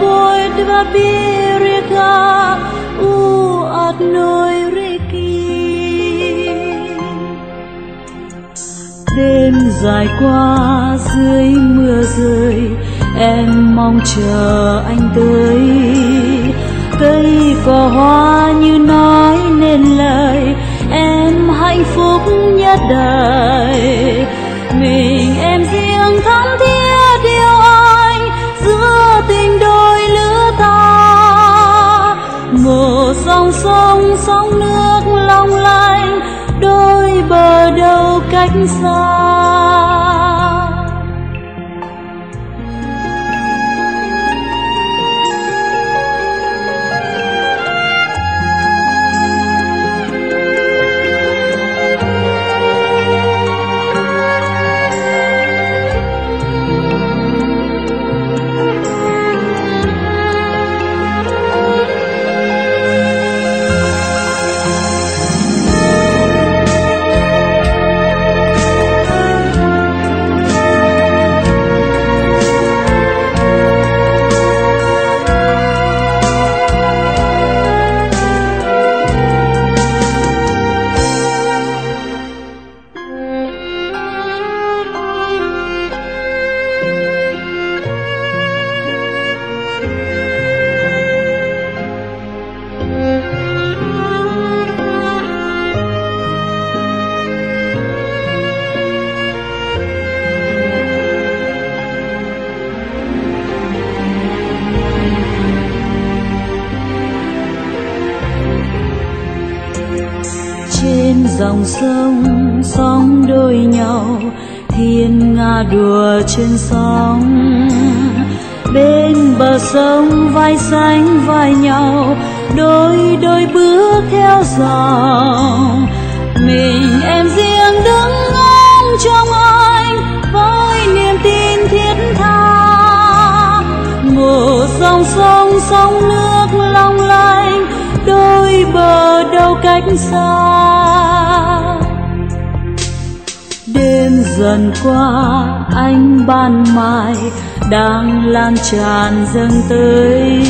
void va biriga u at noi reki đêm dài qua dưới mưa rơi, em mong chờ anh tới. Cây cỏ hoa như nói nên lời, em hạnh phúc nhất đời. Mình, em riêng thắm hồ dòng sông sóng nước long lanh Đôi bờ đầu cách xa. Sông vai sánh vai nhau, đôi đôi bước theo dòng. Mình, em riêng đứng ngóng trong anh, với niềm tin thiết tha. Một dòng sông sóng nước long lanh, đôi bờ đâu cách xa. Đêm dần qua, anh ban mai đang lan tràn dâng tới.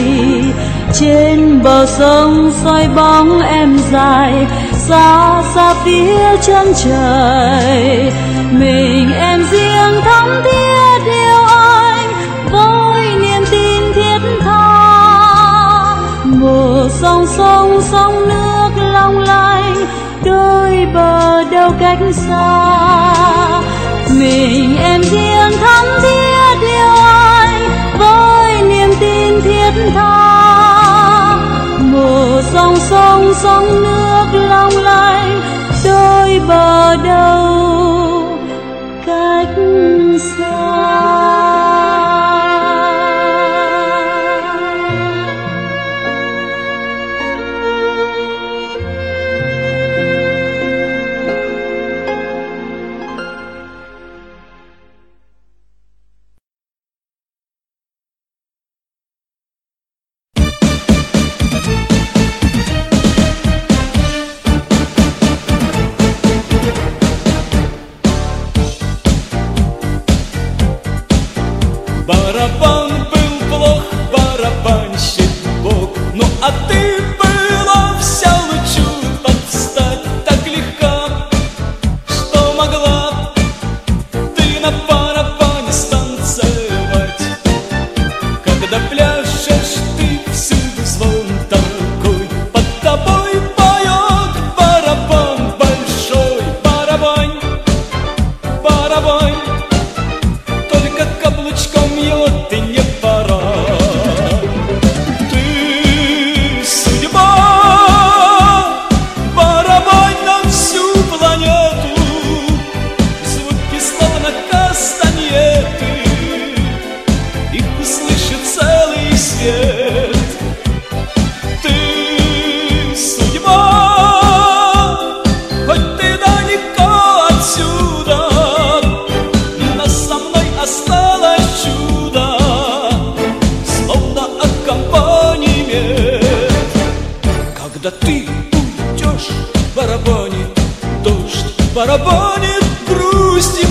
Trên bờ sông soi bóng em dài, xa xa phía chân trời. Mình, em riêng thắm thiết yêu anh, với niềm tin thiết tha. Một dòng sông sông nước long lanh đôi bờ đâu cách xa. Mình, em riêng dòng sông sóng nước long lanh đôi bờ đâu Барабанит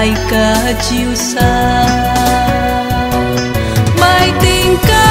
ai cả ca chiều xa. Bài tình ca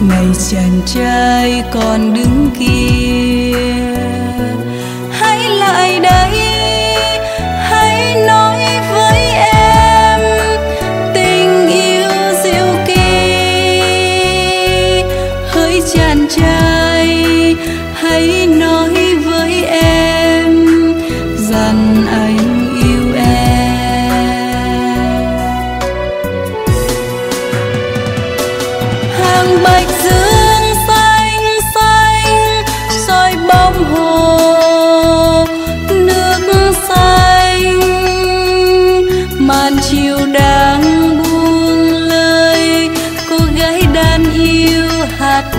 ngày chàng trai còn đứng kia.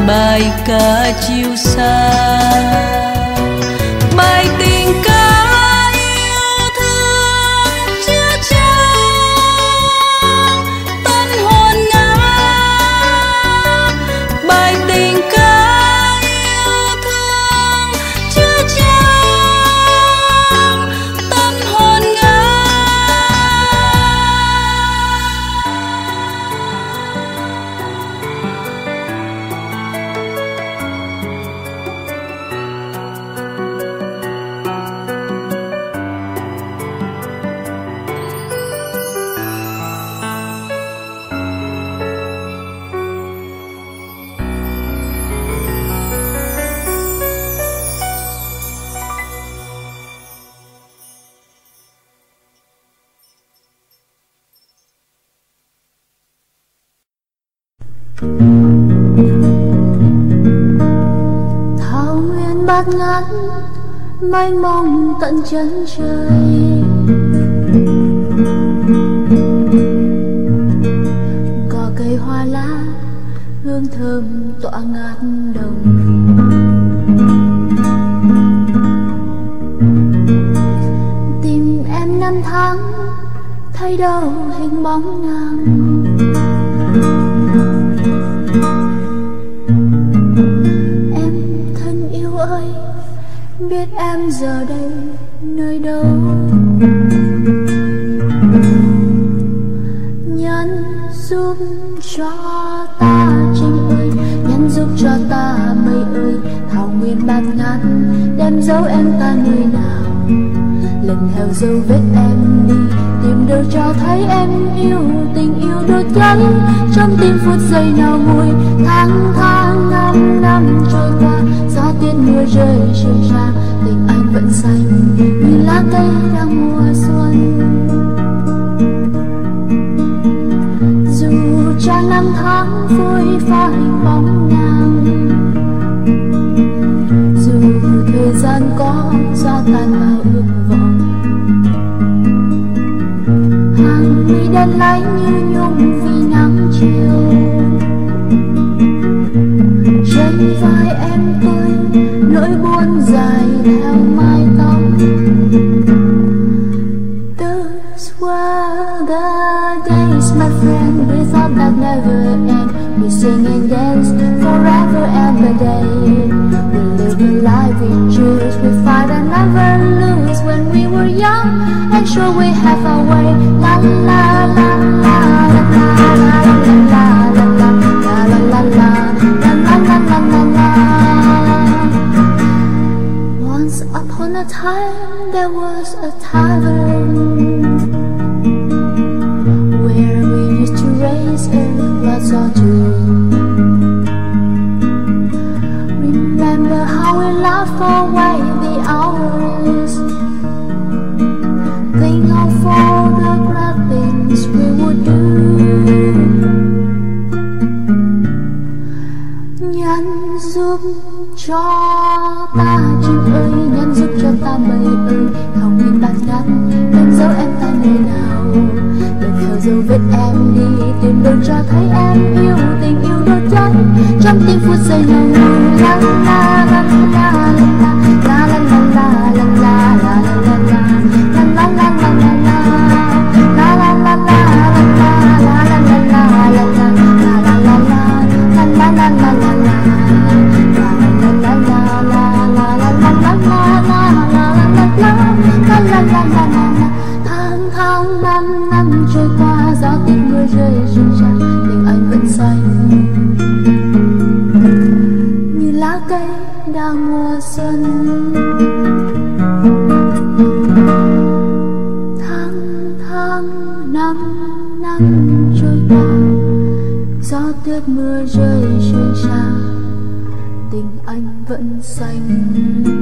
bài ca chiều xa bát ngát, mênh mông tận chân trời. Cỏ cây hoa lá, hương thơm tỏa ngát đồng. Tìm em năm tháng, thấy đâu hình bóng nàng em giờ đây nơi đâu? Nhân giúp cho ta tranh ơi nhân giúp cho ta mây ơi thảo nguyên bát ngát đem dấu em ta nơi nào? Lần theo dấu vết em đi đều cho thấy em yêu tình yêu đốt cháy trong tim phút giây nào vui tháng tháng năm năm trôi qua, gió tiên mưa rơi trường ra tình anh vẫn xanh như lá cây đang mùa sure we have our way. La la la la. cần gì tìm đường cho thấy em yêu tình yêu đôi chân trong tim phút giây lòng lòng lắng ta lắng đang mùa xuân. Tháng tháng năm năm trôi qua, gió tuyết mưa rơi rơi xa tình anh vẫn xanh.